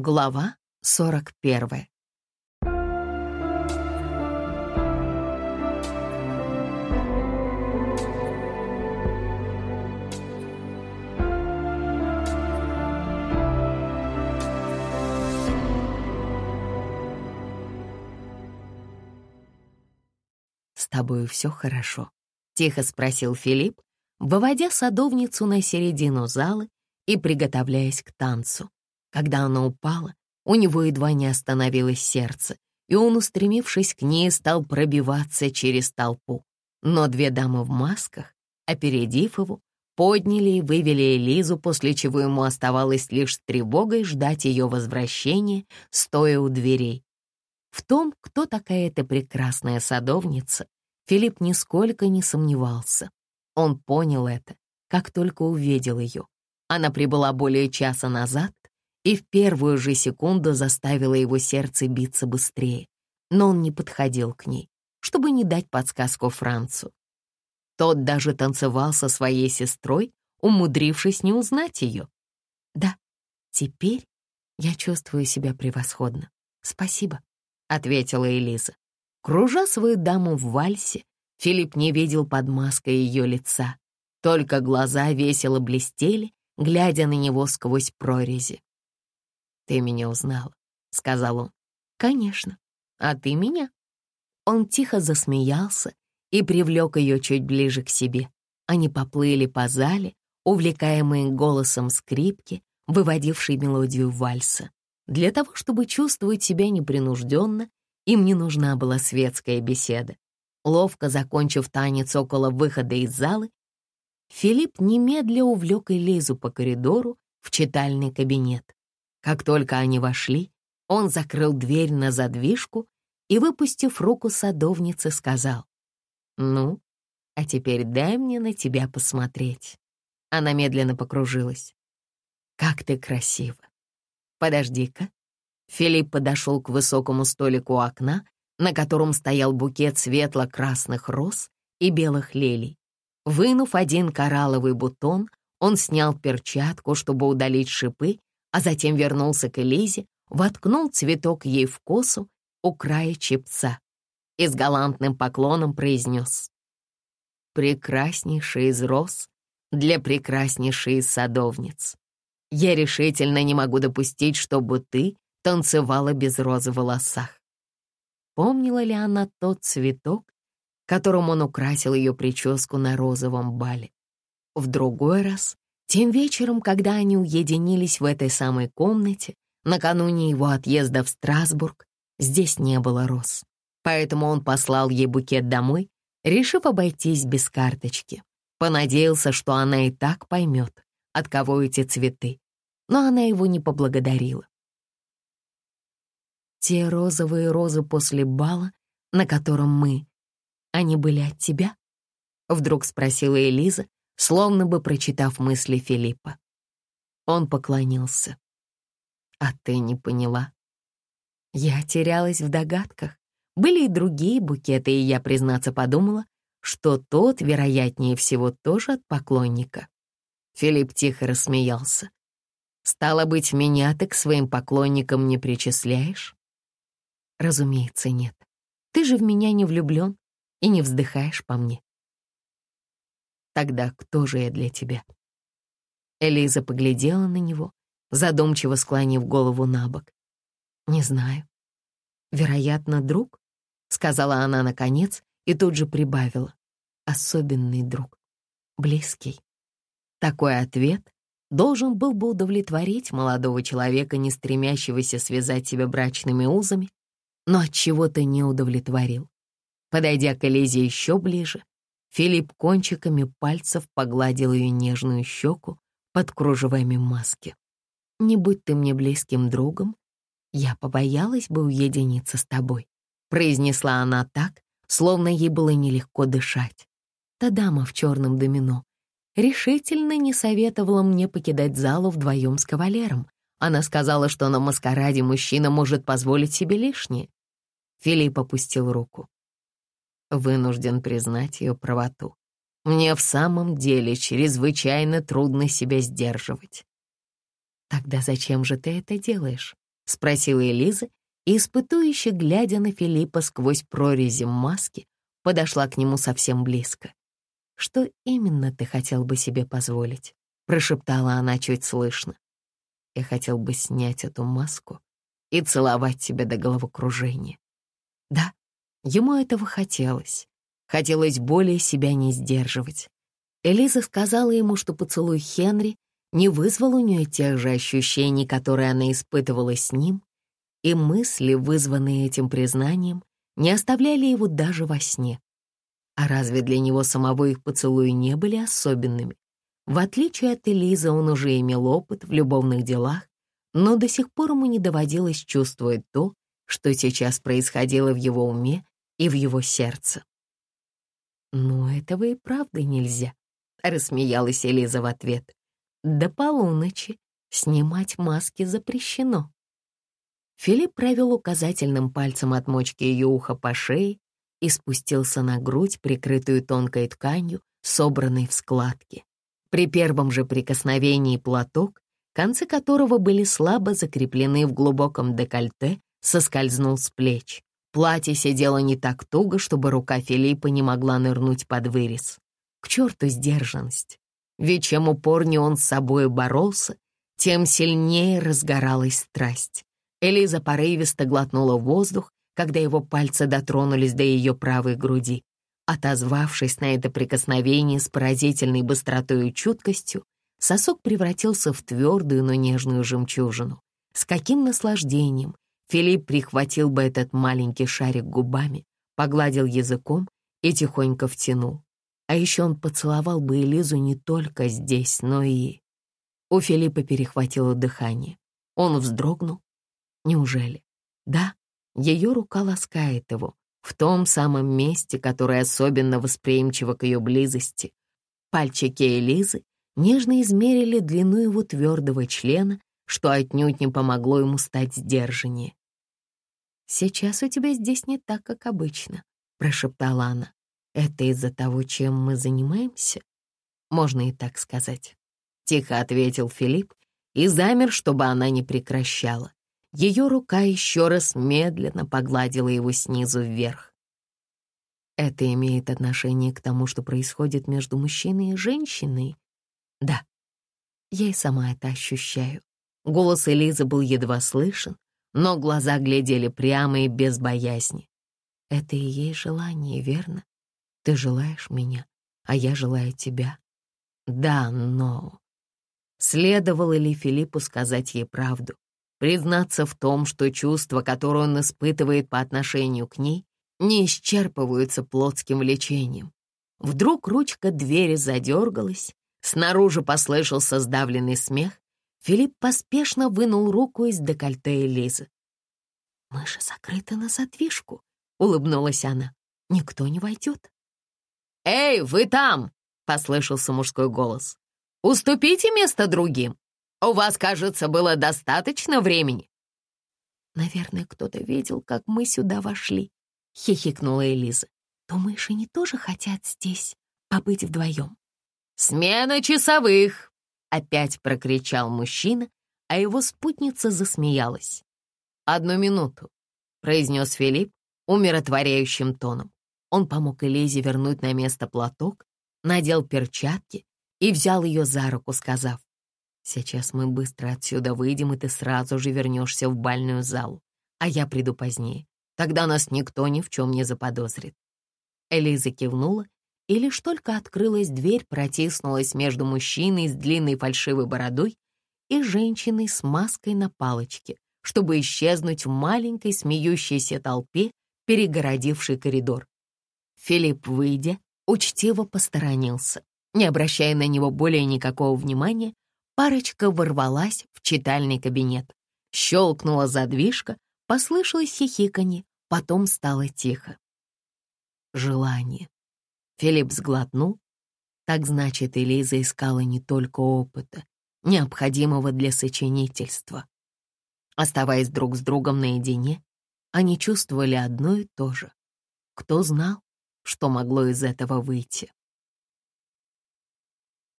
Глава 41 «С тобой все хорошо?» — тихо спросил Филипп, выводя садовницу на середину зала и приготовляясь к танцу. Когда она упала, у него едва не остановилось сердце, и он, устремившись к ней, стал пробиваться через толпу. Но две дамы в масках, опередив его, подняли и вывели Элизу, после чего ему оставалось лишь с тревогой ждать ее возвращения, стоя у дверей. В том, кто такая эта прекрасная садовница, Филипп нисколько не сомневался. Он понял это, как только увидел ее. Она прибыла более часа назад и в первую же секунду заставила его сердце биться быстрее. Но он не подходил к ней, чтобы не дать подсказку Францу. Тот даже танцевал со своей сестрой, умудрившись не узнать ее. «Да, теперь я чувствую себя превосходно. Спасибо», — ответила Элиза. Кружа свою даму в вальсе, Филипп не видел под маской ее лица, только глаза весело блестели, глядя на него сквозь прорези. «Ты меня узнала», — сказал он. «Конечно. А ты меня?» Он тихо засмеялся и привлек ее чуть ближе к себе. Они поплыли по зале, увлекаемые голосом скрипки, выводившей мелодию вальса. Для того, чтобы чувствовать себя непринужденно, им не нужна была светская беседа. Ловко закончив танец около выхода из залы, Филипп немедля увлек Элизу по коридору в читальный кабинет. Как только они вошли, он закрыл дверь на задвижку и, выпустив руку садовницы, сказал, «Ну, а теперь дай мне на тебя посмотреть». Она медленно покружилась. «Как ты красива!» «Подожди-ка». Филипп подошел к высокому столику у окна на котором стоял букет светло-красных роз и белых лилий. Вынув один коралловый бутон, он снял перчатку, чтобы удалить шипы, а затем вернулся к Элизе, воткнул цветок ей в косу у края чепца и с галантным поклоном произнес «Прекраснейший из роз для прекраснейшей из садовниц. Я решительно не могу допустить, чтобы ты танцевала без розы в волосах. Помнила ли она тот цветок, которым он украсил ее прическу на розовом бале? В другой раз, тем вечером, когда они уединились в этой самой комнате, накануне его отъезда в Страсбург, здесь не было роз. Поэтому он послал ей букет домой, решив обойтись без карточки. Понадеялся, что она и так поймет, от кого эти цветы. Но она его не поблагодарила. Те розовые розы после бала, на котором мы, они были от тебя? Вдруг спросила Элиза, словно бы прочитав мысли Филиппа. Он поклонился. А ты не поняла? Я терялась в догадках. Были и другие букеты, и я, признаться, подумала, что тот, вероятнее всего, тоже от поклонника. Филипп тихо рассмеялся. «Стало быть, меня ты к своим поклонникам не причисляешь?» Разумеется, нет. Ты же в меня не влюблен и не вздыхаешь по мне. Тогда кто же я для тебя? Элиза поглядела на него, задумчиво склонив голову на бок. Не знаю. Вероятно, друг, сказала она наконец и тут же прибавила. Особенный друг, близкий. Такой ответ должен был бы удовлетворить молодого человека, не стремящегося связать себя брачными узами, но от чего то не удовлетворил. Подойдя к Элизе еще ближе, Филипп кончиками пальцев погладил ее нежную щеку под кружевами маски. «Не будь ты мне близким другом, я побоялась бы уединиться с тобой», произнесла она так, словно ей было нелегко дышать. Та дама в черном домино решительно не советовала мне покидать залу вдвоем с кавалером. Она сказала, что на маскараде мужчина может позволить себе лишнее. Филипп опустил руку. Вынужден признать ее правоту. Мне в самом деле чрезвычайно трудно себя сдерживать. Тогда зачем же ты это делаешь? спросила Элиза, и, испытующе глядя на Филиппа сквозь прорези маски, подошла к нему совсем близко. «Что именно ты хотел бы себе позволить?» — прошептала она чуть слышно. «Я хотел бы снять эту маску и целовать тебя до головокружения». Ему этого хотелось. Хотелось более себя не сдерживать. Элиза сказала ему, что поцелуй Хенри не вызвал у нее тех же ощущений, которые она испытывала с ним, и мысли, вызванные этим признанием, не оставляли его даже во сне. А разве для него самого их поцелуи не были особенными? В отличие от Элизы, он уже имел опыт в любовных делах, но до сих пор ему не доводилось чувствовать то, что сейчас происходило в его уме и в его сердце. «Ну, этого и правда нельзя», — рассмеялась Элиза в ответ. «До полуночи снимать маски запрещено». Филипп провел указательным пальцем от мочки ее уха по шее и спустился на грудь, прикрытую тонкой тканью, собранной в складки. При первом же прикосновении платок, концы которого были слабо закреплены в глубоком декольте, соскользнул с плеч. Платье сидело не так туго, чтобы рука Филиппа не могла нырнуть под вырез. К черту сдержанность. Ведь чем упорнее он с собой боролся, тем сильнее разгоралась страсть. Элиза порывисто глотнула воздух, когда его пальцы дотронулись до ее правой груди. Отозвавшись на это прикосновение с поразительной быстротой и чуткостью, сосок превратился в твердую, но нежную жемчужину. С каким наслаждением Филипп прихватил бы этот маленький шарик губами, погладил языком и тихонько втянул. А еще он поцеловал бы Элизу не только здесь, но и... У Филиппа перехватило дыхание. Он вздрогнул. Неужели? Да, ее рука ласкает его в том самом месте, которое особенно восприимчиво к ее близости. Пальчики Элизы нежно измерили длину его твердого члена, что отнюдь не помогло ему стать сдержаннее. «Сейчас у тебя здесь не так, как обычно», — прошептала она. «Это из-за того, чем мы занимаемся?» «Можно и так сказать», — тихо ответил Филипп и замер, чтобы она не прекращала. Ее рука еще раз медленно погладила его снизу вверх. «Это имеет отношение к тому, что происходит между мужчиной и женщиной?» «Да, я и сама это ощущаю». Голос Элизы был едва слышен, но глаза глядели прямо и без боязни. Это и есть желание, верно? Ты желаешь меня, а я желаю тебя. Да, но... Следовало ли Филиппу сказать ей правду? Признаться в том, что чувства, которые он испытывает по отношению к ней, не исчерпываются плотским влечением. Вдруг ручка двери задергалась, снаружи послышался сдавленный смех, Филипп поспешно вынул руку из декольте Элизы. «Мыши закрыты на задвижку», — улыбнулась она. «Никто не войдет». «Эй, вы там!» — послышался мужской голос. «Уступите место другим. У вас, кажется, было достаточно времени». «Наверное, кто-то видел, как мы сюда вошли», — хихикнула Элиза. «То мыши не тоже хотят здесь побыть вдвоем?» «Смена часовых!» Опять прокричал мужчина, а его спутница засмеялась. «Одну минуту», — произнес Филипп умиротворяющим тоном. Он помог Элизе вернуть на место платок, надел перчатки и взял ее за руку, сказав, «Сейчас мы быстро отсюда выйдем, и ты сразу же вернешься в бальную залу, а я приду позднее. Тогда нас никто ни в чем не заподозрит». Элиза кивнула и лишь только открылась дверь, протиснулась между мужчиной с длинной фальшивой бородой и женщиной с маской на палочке, чтобы исчезнуть в маленькой смеющейся толпе, перегородившей коридор. Филипп, выйдя, учтиво посторонился. Не обращая на него более никакого внимания, парочка ворвалась в читальный кабинет. Щелкнула задвижка, послышалось хихиканье, потом стало тихо. Желание. Филипп сглотнул. Так значит, Элиза искала не только опыта, необходимого для сочинительства. Оставаясь друг с другом наедине, они чувствовали одно и то же. Кто знал, что могло из этого выйти?